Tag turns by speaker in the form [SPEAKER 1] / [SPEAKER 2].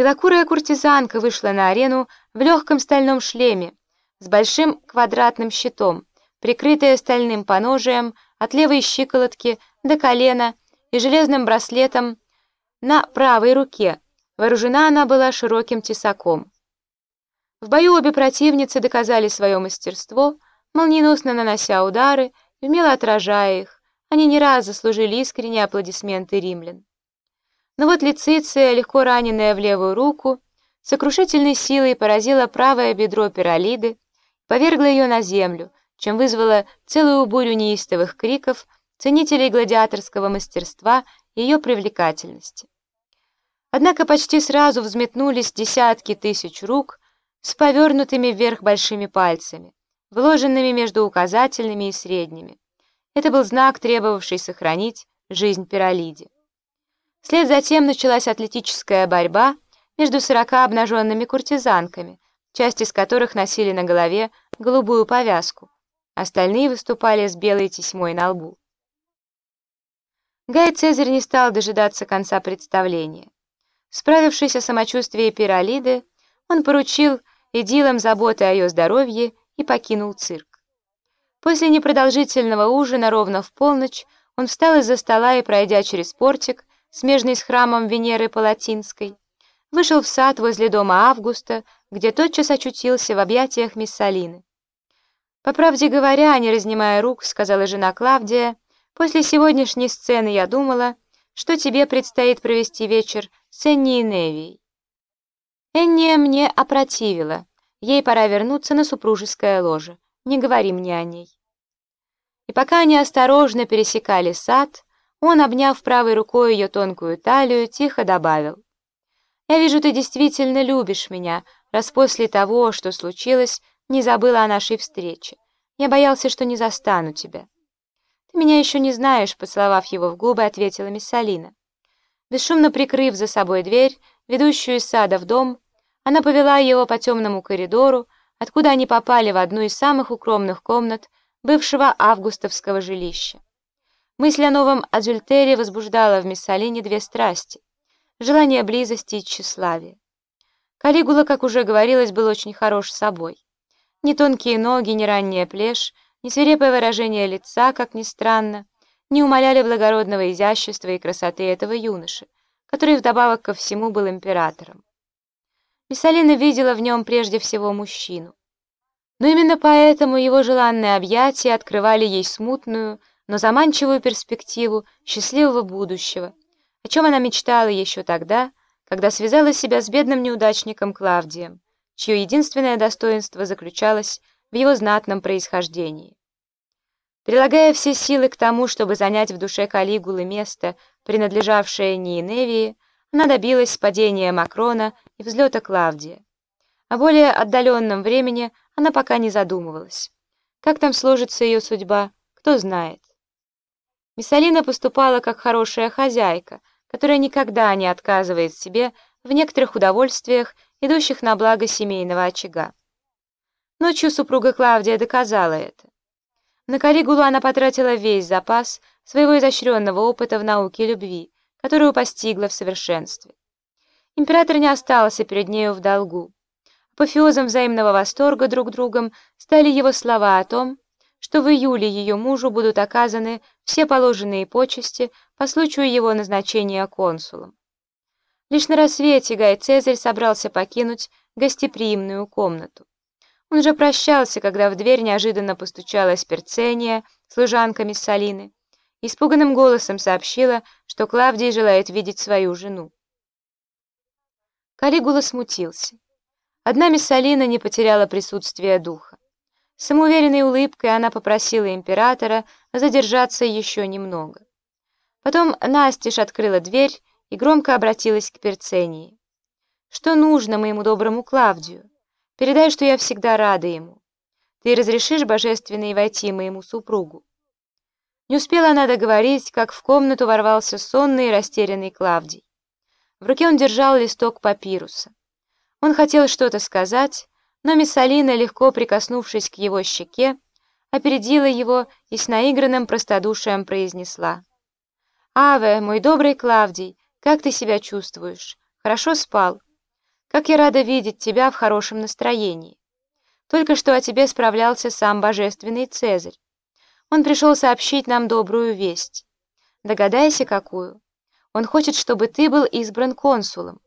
[SPEAKER 1] Белокурая куртизанка вышла на арену в легком стальном шлеме с большим квадратным щитом, прикрытая стальным поножием от левой щиколотки до колена и железным браслетом на правой руке. Вооружена она была широким тесаком. В бою обе противницы доказали свое мастерство, молниеносно нанося удары и умело отражая их. Они не раз заслужили искренние аплодисменты римлян. Но вот Лициция, легко раненная в левую руку, сокрушительной силой поразила правое бедро пиролиды, повергла ее на землю, чем вызвала целую бурю неистовых криков ценителей гладиаторского мастерства и ее привлекательности. Однако почти сразу взметнулись десятки тысяч рук с повернутыми вверх большими пальцами, вложенными между указательными и средними. Это был знак, требовавший сохранить жизнь пиролиде. Вслед затем началась атлетическая борьба между сорока обнаженными куртизанками, часть из которых носили на голове голубую повязку, остальные выступали с белой тесьмой на лбу. Гай Цезарь не стал дожидаться конца представления. Справившись о самочувствии Пиролиды, он поручил Эдилам заботы о ее здоровье и покинул цирк. После непродолжительного ужина ровно в полночь он встал из-за стола и, пройдя через портик, смежный с храмом Венеры Палатинской, вышел в сад возле дома Августа, где тотчас очутился в объятиях Миссалины. «По правде говоря, не разнимая рук, — сказала жена Клавдия, — после сегодняшней сцены я думала, что тебе предстоит провести вечер с Энни и Невией. Энния мне опротивила. Ей пора вернуться на супружеское ложе. Не говори мне о ней. И пока они осторожно пересекали сад, он, обняв правой рукой ее тонкую талию, тихо добавил. «Я вижу, ты действительно любишь меня, раз после того, что случилось, не забыла о нашей встрече. Я боялся, что не застану тебя». «Ты меня еще не знаешь», — поцеловав его в губы, ответила Миссалина. Бесшумно прикрыв за собой дверь, ведущую из сада в дом, она повела его по темному коридору, откуда они попали в одну из самых укромных комнат бывшего августовского жилища. Мысль о новом адюльтере возбуждала в Миссалине две страсти — желание близости и тщеславия. Калигула, как уже говорилось, был очень хорош собой. Ни тонкие ноги, ни ранняя плешь, ни свирепое выражение лица, как ни странно, не умаляли благородного изящества и красоты этого юноши, который вдобавок ко всему был императором. Миссалина видела в нем прежде всего мужчину. Но именно поэтому его желанные объятия открывали ей смутную, но заманчивую перспективу счастливого будущего, о чем она мечтала еще тогда, когда связала себя с бедным неудачником Клавдием, чье единственное достоинство заключалось в его знатном происхождении. Прилагая все силы к тому, чтобы занять в душе Калигулы место, принадлежавшее Ниеневии, она добилась падения Макрона и взлета Клавдия. О более отдаленном времени она пока не задумывалась. Как там сложится ее судьба, кто знает. Миссалина поступала как хорошая хозяйка, которая никогда не отказывает себе в некоторых удовольствиях, идущих на благо семейного очага. Ночью супруга Клавдия доказала это. На Калигулу она потратила весь запас своего изощренного опыта в науке любви, которую постигла в совершенстве. Император не остался перед нею в долгу. Апофеозом взаимного восторга друг другом стали его слова о том, что в июле ее мужу будут оказаны все положенные почести по случаю его назначения консулом. Лишь на рассвете Гай Цезарь собрался покинуть гостеприимную комнату. Он уже прощался, когда в дверь неожиданно постучалась Перцения, служанка Миссалины, испуганным голосом сообщила, что Клавдий желает видеть свою жену. Калигула смутился. Одна Миссалина не потеряла присутствие духа. Самоуверенной улыбкой она попросила императора задержаться еще немного. Потом Настеж открыла дверь и громко обратилась к Перцении. «Что нужно моему доброму Клавдию? Передай, что я всегда рада ему. Ты разрешишь, божественный, войти моему супругу?» Не успела она договорить, как в комнату ворвался сонный и растерянный Клавдий. В руке он держал листок папируса. Он хотел что-то сказать, но Миссалина, легко прикоснувшись к его щеке, опередила его и с наигранным простодушием произнесла. «Аве, мой добрый Клавдий, как ты себя чувствуешь? Хорошо спал? Как я рада видеть тебя в хорошем настроении. Только что о тебе справлялся сам божественный Цезарь. Он пришел сообщить нам добрую весть. Догадайся, какую. Он хочет, чтобы ты был избран консулом.